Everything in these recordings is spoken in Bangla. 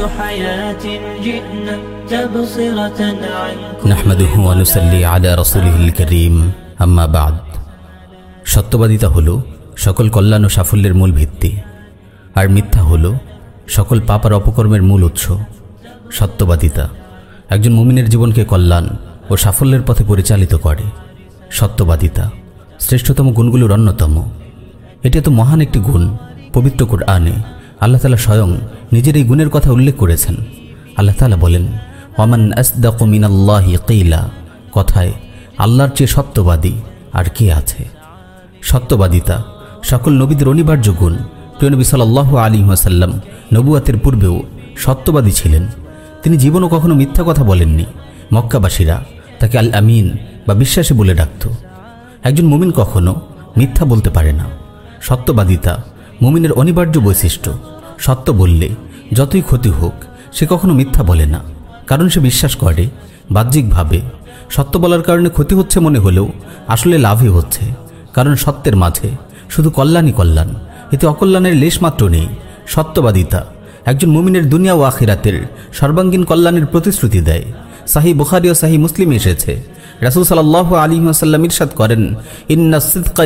نهج حياة جئنا تبصرة عن নাহমাদুহু আনুসাল্লি আলা রসুলিহিল করিম আম্মা বাদ সত্যবাদিতা হল সকল কল্যাণ ও সাফল্যের মূল ভিত্তি আর মিথ্যা হল সকল পাপ আর অপকর্মের মূল উৎস সত্যবাদিতা একজন মুমিনের জীবনকে কল্যাণ ও সাফল্যের পথে পরিচালিত করে সত্যবাদিতা শ্রেষ্ঠতম গুণগুলোর অন্যতম এটি এত মহান একটি গুণ পবিত্র কোরআনে আল্লাহ তালা স্বয়ং নিজের এই গুণের কথা উল্লেখ করেছেন। আল্লাহ তালা বলেন ওমান আসদাকু মিনাল্লাহি কিলা কথায়, আল্লাহর চেয়ে সত্যবাদী আর কে আছে? সত্যবাদিতা, সকল নবীদের অনিবার্য গুণ। প্রিয়নবী সাল্লাহ আলী ওয়াসাল্লাম নবুয়াতের পূর্বেও সত্যবাদী ছিলেন। তিনি জীবনও কখনো মিথ্যা কথা বলেননি। মক্কাবাসীরা তাকে আল আমিন বা বিশ্বাসী বলে ডাকত। একজন মুমিন কখনো মিথ্যা বলতে পারে না। সত্যবাদিতা, মুমিনের অনিবার্য বৈশিষ্ট্য। সত্য বললে যতই ক্ষতি হোক, সে কখনো মিথ্যা বলে না। কারণ সে বিশ্বাস করে, বাহ্যিকভাবে সত্য বলার কারণে ক্ষতি হচ্ছে মনে হলেও আসলে লাভই হচ্ছে। কারণ সত্যের মাঝে শুধু কল্যাণই কল্যাণ, এতে অকল্যাণের লেশমাত্র নেই। সত্যবাদিতা একজন মুমিনের দুনিয়া ও আখিরাতের সর্বাঙ্গীন কল্যাণের প্রতিশ্রুতি দেয়। সাহি বুখারি ও সাহি মুসলিম এসেছে। রাসুল সাল্লাহ আলী আসাল্লাম ইরশাদ করেন ইন্না সিদ্কা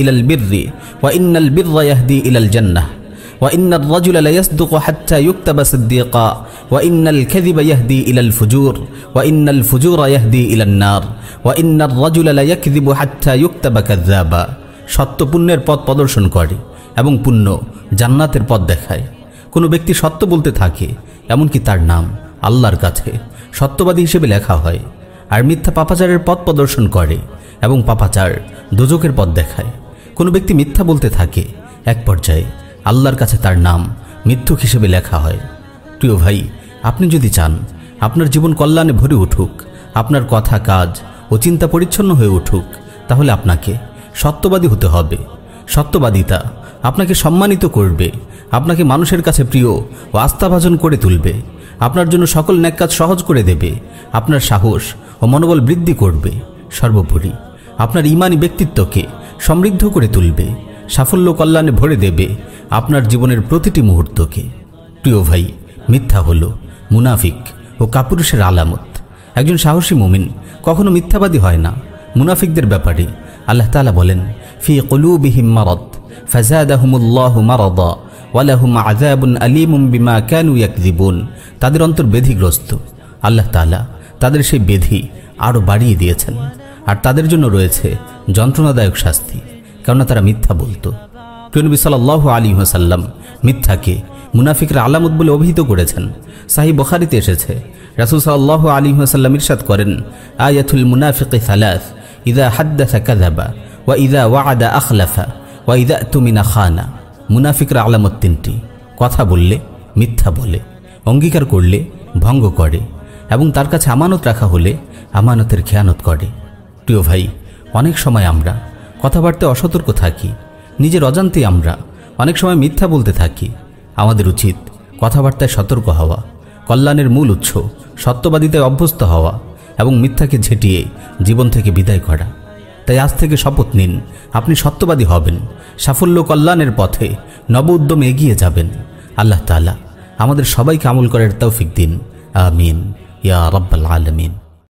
ইলাল বিররি ওয়া ইন্নাল বিররা ইয়াহদি ইলাল জান্নাহ। وإن الرجل ليصدق حتى يكتب صديقا وإن الكذب يهدي إلى الفجور وإن الفجور يهدي إلى النار وإن الرجل ليكذب حتى يكتب كذابا সত্য পুণ্যের পথ প্রদর্শন করে এবং পুণ্য জান্নাতের পথ দেখায় কোনো ব্যক্তি সত্য বলতে থাকে এমনকি তার নাম আল্লাহর কাছে সত্যবাদী হিসেবে লেখা হয় আর মিথ্যা পাপাচারের পথ প্রদর্শন করে এবং পাপাচার দুজকের পথ দেখায় কোনো ব্যক্তি মিথ্যা বলতে থাকে এক পর্যায়ে আল্লাহর কাছে তার নাম মিথ্যুক হিসেবে লেখা হয়। প্রিয় ভাই, আপনি যদি চান, আপনার জীবন কল্যাণে ভরে উঠুক, আপনার কথা, কাজ ও চিন্তা পরিচ্ছন্ন হয়ে উঠুক, তাহলে আপনাকে সত্যবাদী হতে হবে। সত্যবাদিতা আপনাকে সম্মানিত করবে, আপনাকে মানুষের কাছে প্রিয় ও আস্থাভাজন করে তুলবে, আপনার জন্য সকল ন্যাক কাজ সহজ করে দেবে, আপনার সাহস ও মনোবল বৃদ্ধি করবে। সর্বোপরি, আপনার ইমানি ব্যক্তিত্বকে সমৃদ্ধ করে তুলবে। সাফল্য কল্যাণে ভরে দেবে আপনার জীবনের প্রতিটি মুহূর্তকে। প্রিয় ভাই, মিথ্যা হল, মুনাফিক ও কাপুরুষের আলামত। একজন সাহসী মুমিন কখনো মিথ্যাবাদী হয় না। মুনাফিকদের ব্যাপারে আল্লাহ তালা বলেন, ফি কলুবিহিম মারদ, ফাজাদাহুমুল্লাহ মারদা, ওয়ালাহুম আযাবুন আলিমুম বিমা কানু ইয়াকযিবুন। তাদের অন্তর বেধিগ্রস্ত। আল্লাহ তাআলা তাদের সেই বেধি আরও বাড়িয়ে দিয়েছেন। আর তাদের জন্য রয়েছে যন্ত্রণাদায়ক শাস্তি। কেননা তারা মিথ্যা বলতো। প্রিয়নবী সাল্লাহ আলী হাসাল্লাম মিথ্যাকে মুনাফিকরা আলামত বলে অভিহিত করেছেন। সাহি বখারিতে এসেছে, রাসুল সাল্লাহ আলী হাসাল্লাম ইরশাদ করেন, আয়াতুল মুনাফিক সালাস, ইদা হাদ্দাসা কাজাবা ওয়া ইদা ওয়াদা আখলাফা, ওয়া ইদা তুমিনা খানা। মুনাফিকরা আলামত তিনটি, কথা বললে, মিথ্যা বলে, অঙ্গীকার করলে, ভঙ্গ করে, এবং তার কাছে আমানত রাখা হলে আমানতের খেয়ানত করে। প্রিয় ভাই, অনেক সময় আমরা কথাবার্তায় অসতর্ক থাকি। নিজের অজান্তে আমরা অনেক সময় মিথ্যা বলতে থাকি। আমাদের উচিত কথাবার্তায় সতর্ক হওয়া, কল্যাণের মূল উৎস সত্যবাদিতায় অভ্যস্ত হওয়া এবং মিথ্যাকে ঝেঁটিয়ে জীবন থেকে বিদায় করা। তাই আজ থেকে শপথ নিন, আপনি সত্যবাদী হবেন, সাফল্য কল্যাণের পথে নব উদ্যমে এগিয়ে যাবেন। আল্লাহ তালা আমাদের সবাইকে আমল করার তৌফিক দিন। আমিন। ইয়া রব্বাল আলমিন।